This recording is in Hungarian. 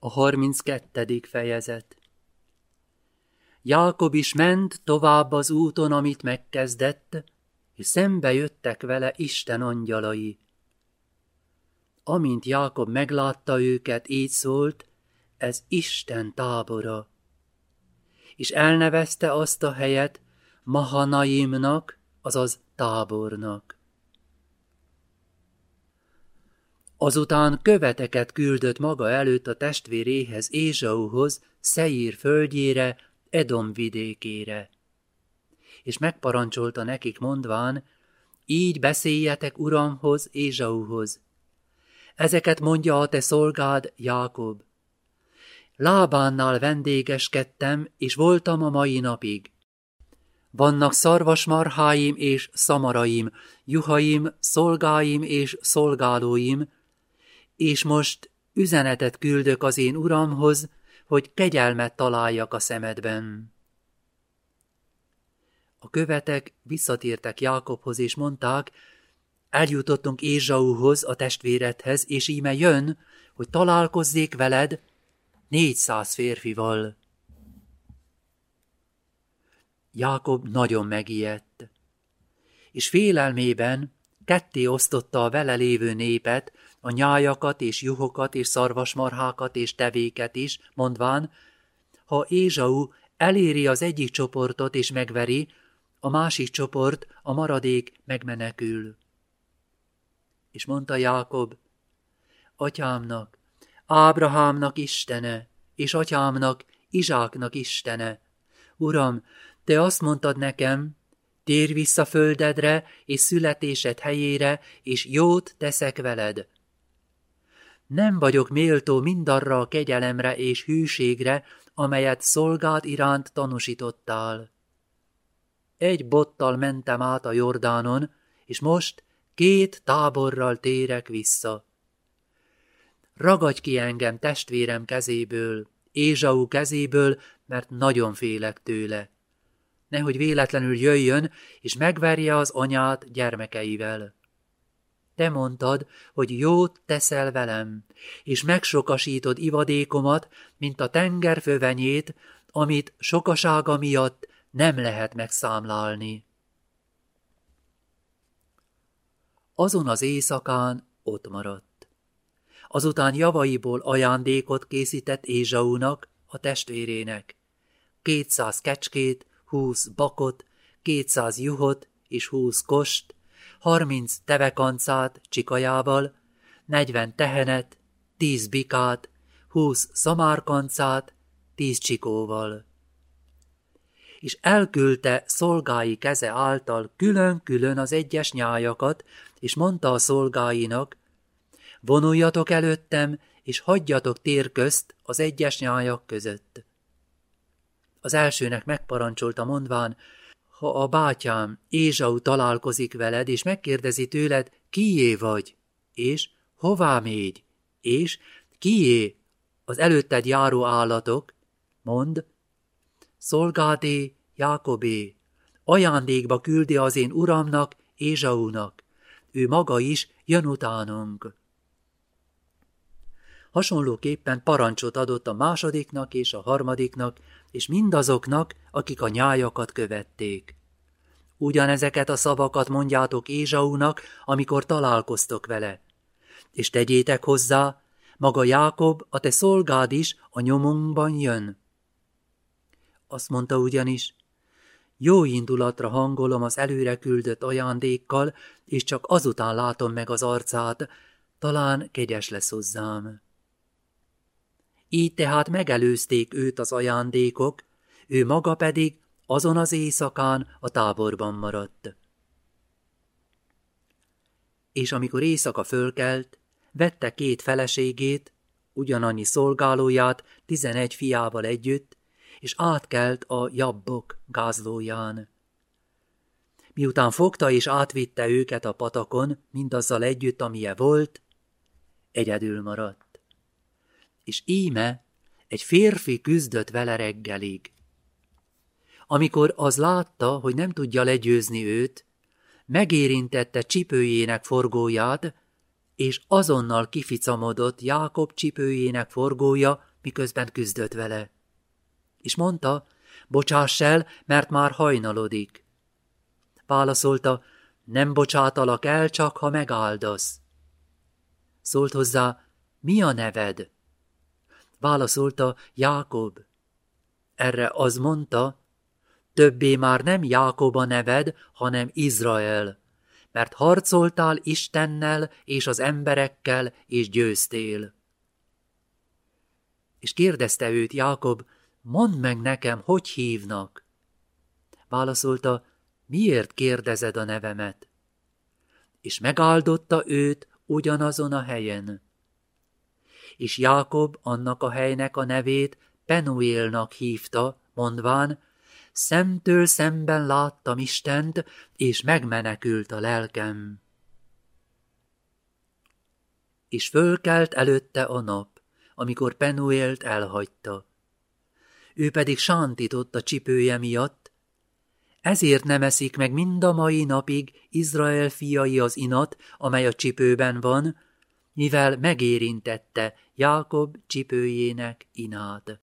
A 32. fejezet Jákob is ment tovább az úton, amit megkezdett, és szembe jöttek vele Isten angyalai. Amint Jákob meglátta őket, így szólt, ez Isten tábora. És elnevezte azt a helyet Mahanaimnak, azaz tábornak. Azután követeket küldött maga előtt a testvéréhez Ézsauhoz, Szeír földjére, Edom vidékére. És megparancsolta nekik mondván, így beszéljetek uramhoz, Ézsauhoz. Ezeket mondja a te szolgád, Jákob. Lábánnál vendégeskedtem, és voltam a mai napig. Vannak szarvasmarháim és szamaraim, juhaim, szolgáim és szolgálóim, és most üzenetet küldök az én uramhoz, hogy kegyelmet találjak a szemedben. A követek visszatértek Jákobhoz, és mondták, eljutottunk Ézsauhoz, a testvéredhez, és íme jön, hogy találkozzék veled négyszáz férfival. Jákob nagyon megijedt, és félelmében ketté osztotta a vele lévő népet, a nyájakat és juhokat és szarvasmarhákat és tevéket is, mondván, ha Ézsau eléri az egyik csoportot és megveri, a másik csoport, a maradék megmenekül. És mondta Jákob, atyámnak, Ábrahámnak Istene, és atyámnak, Izsáknak Istene. Uram, te azt mondtad nekem, tér vissza földedre és születésed helyére, és jót teszek veled. Nem vagyok méltó mindarra a kegyelemre és hűségre, amelyet szolgád iránt tanúsítottál. Egy bottal mentem át a Jordánon, és most két táborral térek vissza. Ragadj ki engem testvérem kezéből, Ézsau kezéből, mert nagyon félek tőle. Nehogy véletlenül jöjjön, és megverje az anyát gyermekeivel. Te mondtad, hogy jót teszel velem, és megsokasítod ivadékomat, mint a tenger fövenyét, amit sokasága miatt nem lehet megszámlálni. Azon az éjszakán ott maradt. Azután javaiból ajándékot készített Ézsaunak, a testvérének. Kétszáz kecskét, húsz bakot, kétszáz juhot és húsz kost, harminc tevekancát csikajával, negyven tehenet, tíz bikát, húsz szamárkancát, tíz csikóval. És elküldte szolgái keze által külön-külön az egyes nyájakat, és mondta a szolgáinak, vonuljatok előttem, és hagyjatok tér közt az egyes nyájak között. Az elsőnek megparancsolta mondván, ha a bátyám Ézsau találkozik veled, és megkérdezi tőled, kié vagy, és hová mégy, és kié az előtted járó állatok, mond, szolgádé Jákobé, ajándékba küldi az én uramnak, Ézsaunak, ő maga is jön utánunk. Hasonlóképpen parancsot adott a másodiknak és a harmadiknak, és mindazoknak, akik a nyájakat követték. Ugyanezeket a szavakat mondjátok Ézsaunak, amikor találkoztok vele. És tegyétek hozzá, maga Jákob, a te szolgád is a nyomunkban jön. Azt mondta ugyanis, jó indulatra hangolom az előre küldött ajándékkal, és csak azután látom meg az arcát, talán kegyes lesz hozzám. Így tehát megelőzték őt az ajándékok, ő maga pedig azon az éjszakán a táborban maradt. És amikor éjszaka fölkelt, vette két feleségét, ugyanannyi szolgálóját, tizenegy fiával együtt, és átkelt a jabbok gázlóján. Miután fogta és átvitte őket a patakon, mindazzal együtt, amilyen volt, egyedül maradt és íme egy férfi küzdött vele reggelig. Amikor az látta, hogy nem tudja legyőzni őt, megérintette csipőjének forgóját, és azonnal kificamodott Jákob csipőjének forgója, miközben küzdött vele. És mondta, bocsáss el, mert már hajnalodik. Válaszolta, nem bocsátalak el, csak ha megáldasz. Szólt hozzá, mi a neved? Válaszolta, Jákob. Erre az mondta, többé már nem Jákob a neved, hanem Izrael, mert harcoltál Istennel és az emberekkel, és győztél. És kérdezte őt Jákob, mondd meg nekem, hogy hívnak. Válaszolta, miért kérdezed a nevemet? És megáldotta őt ugyanazon a helyen. És Jákob annak a helynek a nevét Penuélnak hívta, mondván, szemtől szemben láttam Istent, és megmenekült a lelkem. És fölkelt előtte a nap, amikor Penuélt elhagyta. Ő pedig sántított a csipője miatt, ezért nem eszik meg mind a mai napig Izrael fiai az inat, amely a csipőben van, mivel megérintette Jákob csipőjének inát.